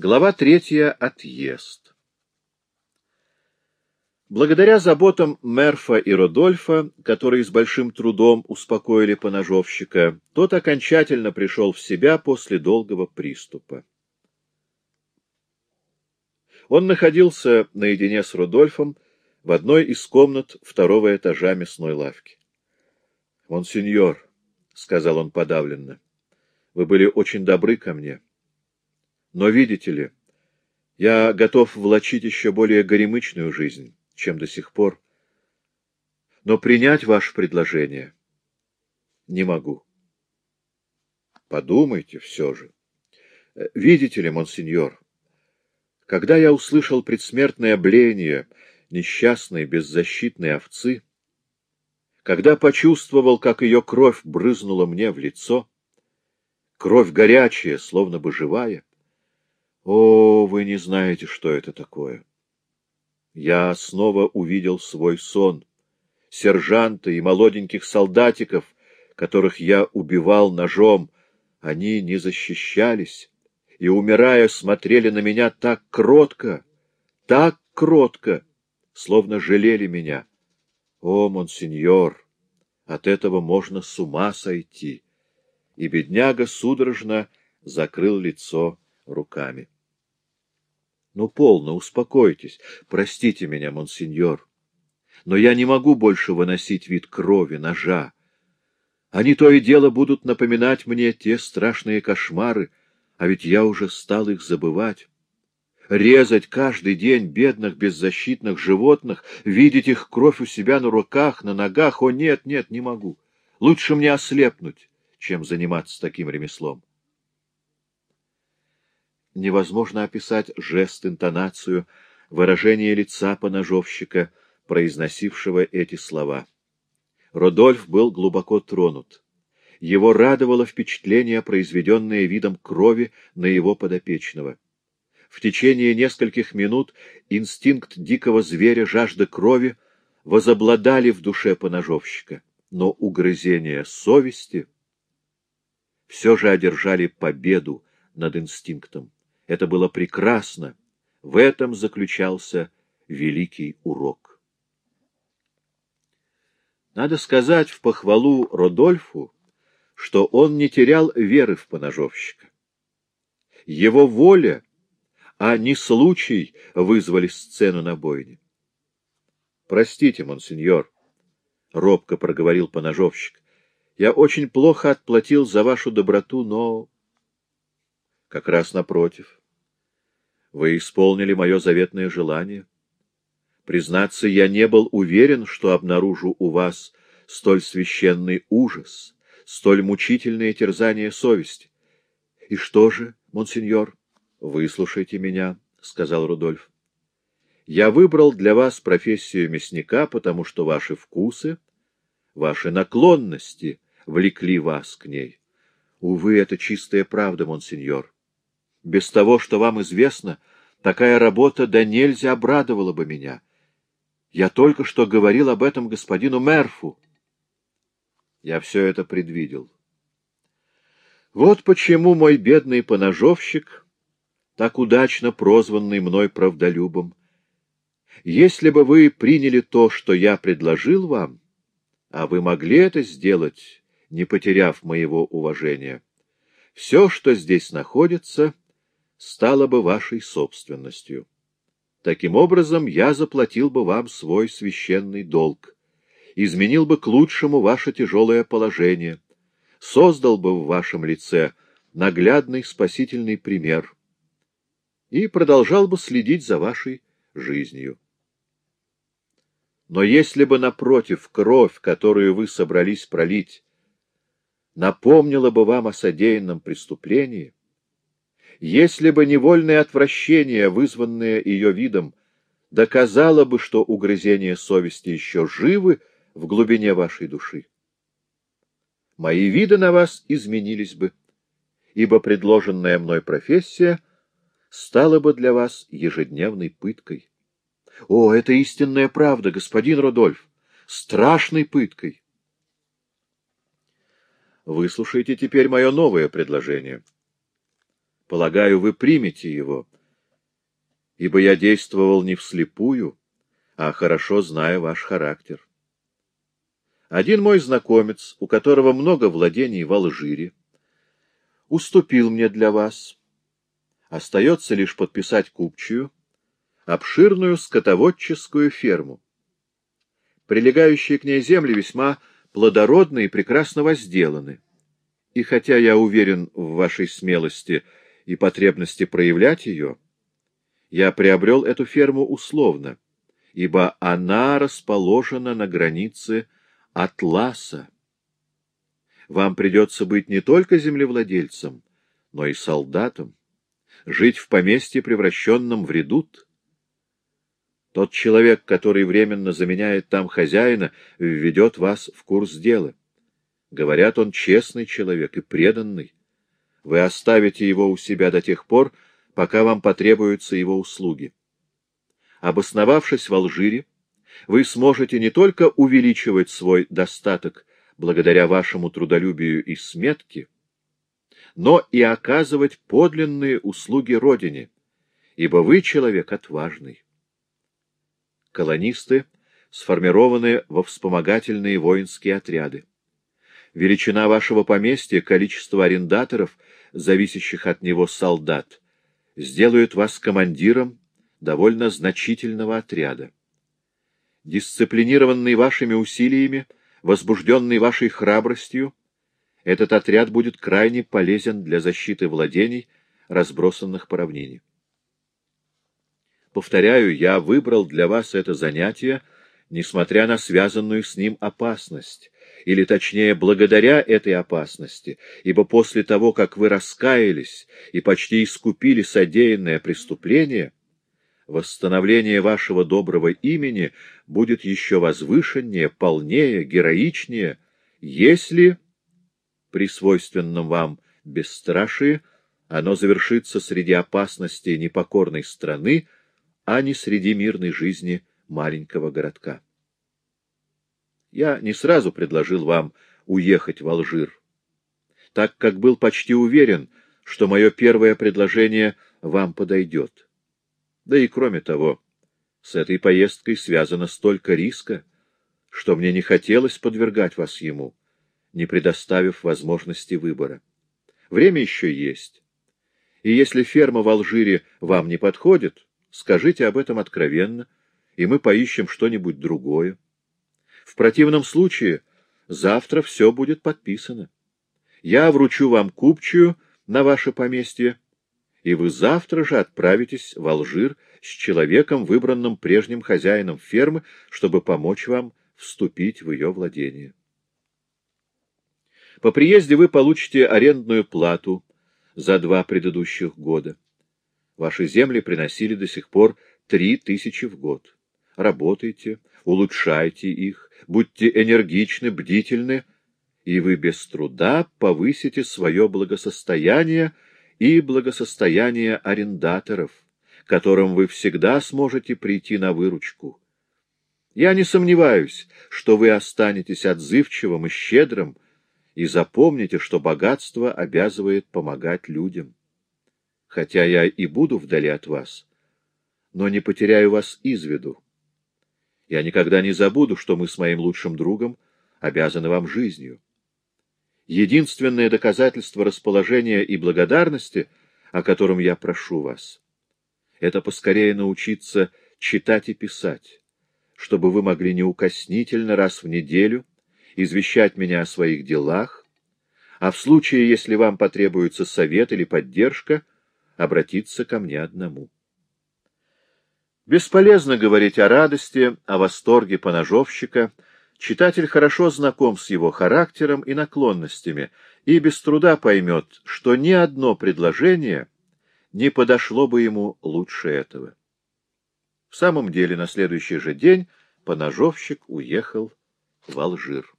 Глава третья. Отъезд. Благодаря заботам Мерфа и Родольфа, которые с большим трудом успокоили поножовщика, тот окончательно пришел в себя после долгого приступа. Он находился наедине с Рудольфом в одной из комнат второго этажа мясной лавки. — Монсеньор, — сказал он подавленно, — вы были очень добры ко мне. Но, видите ли, я готов влачить еще более горемычную жизнь, чем до сих пор. Но принять ваше предложение не могу. Подумайте все же. Видите ли, монсеньор, когда я услышал предсмертное блеяние несчастной беззащитной овцы, когда почувствовал, как ее кровь брызнула мне в лицо, кровь горячая, словно бы живая, о, вы не знаете, что это такое. Я снова увидел свой сон, сержанта и молоденьких солдатиков, которых я убивал ножом, они не защищались, и, умирая, смотрели на меня так кротко, так кротко, словно жалели меня. О, монсеньор, от этого можно с ума сойти. И бедняга судорожно закрыл лицо руками. Ну, полно, успокойтесь. Простите меня, монсеньор. Но я не могу больше выносить вид крови, ножа. Они то и дело будут напоминать мне те страшные кошмары, а ведь я уже стал их забывать. Резать каждый день бедных беззащитных животных, видеть их кровь у себя на руках, на ногах, о нет, нет, не могу. Лучше мне ослепнуть, чем заниматься таким ремеслом. Невозможно описать жест, интонацию, выражение лица поножовщика, произносившего эти слова. Родольф был глубоко тронут. Его радовало впечатление, произведенное видом крови на его подопечного. В течение нескольких минут инстинкт дикого зверя, жажда крови, возобладали в душе поножовщика, но угрызения совести все же одержали победу над инстинктом. Это было прекрасно, в этом заключался великий урок. Надо сказать в похвалу Родольфу, что он не терял веры в поножовщика. Его воля, а не случай, вызвали сцену на бойне. — Простите, монсеньор, — робко проговорил поножовщик, — я очень плохо отплатил за вашу доброту, но... Как раз напротив. Вы исполнили мое заветное желание. Признаться, я не был уверен, что обнаружу у вас столь священный ужас — столь мучительные терзания совести. — И что же, монсеньор? — Выслушайте меня, — сказал Рудольф. — Я выбрал для вас профессию мясника, потому что ваши вкусы, ваши наклонности влекли вас к ней. Увы, это чистая правда, монсеньор. Без того, что вам известно, такая работа да нельзя обрадовала бы меня. Я только что говорил об этом господину Мерфу. Я все это предвидел. Вот почему мой бедный поножовщик, так удачно прозванный мной правдолюбом, если бы вы приняли то, что я предложил вам, а вы могли это сделать, не потеряв моего уважения, все, что здесь находится, стало бы вашей собственностью. Таким образом, я заплатил бы вам свой священный долг изменил бы к лучшему ваше тяжелое положение, создал бы в вашем лице наглядный спасительный пример и продолжал бы следить за вашей жизнью. Но если бы, напротив, кровь, которую вы собрались пролить, напомнила бы вам о содеянном преступлении, если бы невольное отвращение, вызванное ее видом, доказало бы, что угрызения совести еще живы в глубине вашей души. Мои виды на вас изменились бы, ибо предложенная мной профессия стала бы для вас ежедневной пыткой. О, это истинная правда, господин Рудольф, страшной пыткой. Выслушайте теперь мое новое предложение. Полагаю, вы примете его, ибо я действовал не вслепую, а хорошо знаю ваш характер. Один мой знакомец, у которого много владений в Алжире, уступил мне для вас. Остается лишь подписать купчую, обширную скотоводческую ферму. Прилегающие к ней земли весьма плодородны и прекрасно возделаны. И хотя я уверен в вашей смелости и потребности проявлять ее, я приобрел эту ферму условно, ибо она расположена на границе Атласа. Вам придется быть не только землевладельцем, но и солдатом, жить в поместье, превращенном в редут. Тот человек, который временно заменяет там хозяина, введет вас в курс дела. Говорят, он честный человек и преданный. Вы оставите его у себя до тех пор, пока вам потребуются его услуги. Обосновавшись в Алжире, вы сможете не только увеличивать свой достаток благодаря вашему трудолюбию и сметке, но и оказывать подлинные услуги Родине, ибо вы человек отважный. Колонисты сформированы во вспомогательные воинские отряды. Величина вашего поместья, количество арендаторов, зависящих от него солдат, сделают вас командиром довольно значительного отряда. Дисциплинированный вашими усилиями, возбужденный вашей храбростью, этот отряд будет крайне полезен для защиты владений, разбросанных по равнине. Повторяю, я выбрал для вас это занятие, несмотря на связанную с ним опасность, или точнее, благодаря этой опасности, ибо после того, как вы раскаялись и почти искупили содеянное преступление, восстановление вашего доброго имени будет еще возвышеннее, полнее, героичнее, если, при свойственном вам бесстрашии, оно завершится среди опасностей непокорной страны, а не среди мирной жизни маленького городка. Я не сразу предложил вам уехать в Алжир, так как был почти уверен, что мое первое предложение вам подойдет. Да и кроме того, с этой поездкой связано столько риска, что мне не хотелось подвергать вас ему, не предоставив возможности выбора. Время еще есть. И если ферма в Алжире вам не подходит, скажите об этом откровенно, и мы поищем что-нибудь другое. В противном случае завтра все будет подписано. Я вручу вам купчую на ваше поместье, и вы завтра же отправитесь в Алжир с человеком, выбранным прежним хозяином фермы, чтобы помочь вам вступить в ее владение. По приезде вы получите арендную плату за два предыдущих года. Ваши земли приносили до сих пор три тысячи в год. Работайте, улучшайте их, будьте энергичны, бдительны, и вы без труда повысите свое благосостояние и благосостояние арендаторов, которым вы всегда сможете прийти на выручку. Я не сомневаюсь, что вы останетесь отзывчивым и щедрым, и запомните, что богатство обязывает помогать людям. Хотя я и буду вдали от вас, но не потеряю вас из виду. Я никогда не забуду, что мы с моим лучшим другом обязаны вам жизнью. Единственное доказательство расположения и благодарности, о котором я прошу вас, это поскорее научиться читать и писать, чтобы вы могли неукоснительно раз в неделю извещать меня о своих делах, а в случае, если вам потребуется совет или поддержка, обратиться ко мне одному. Бесполезно говорить о радости, о восторге поножовщика — Читатель хорошо знаком с его характером и наклонностями и без труда поймет, что ни одно предложение не подошло бы ему лучше этого. В самом деле, на следующий же день поножовщик уехал в Алжир.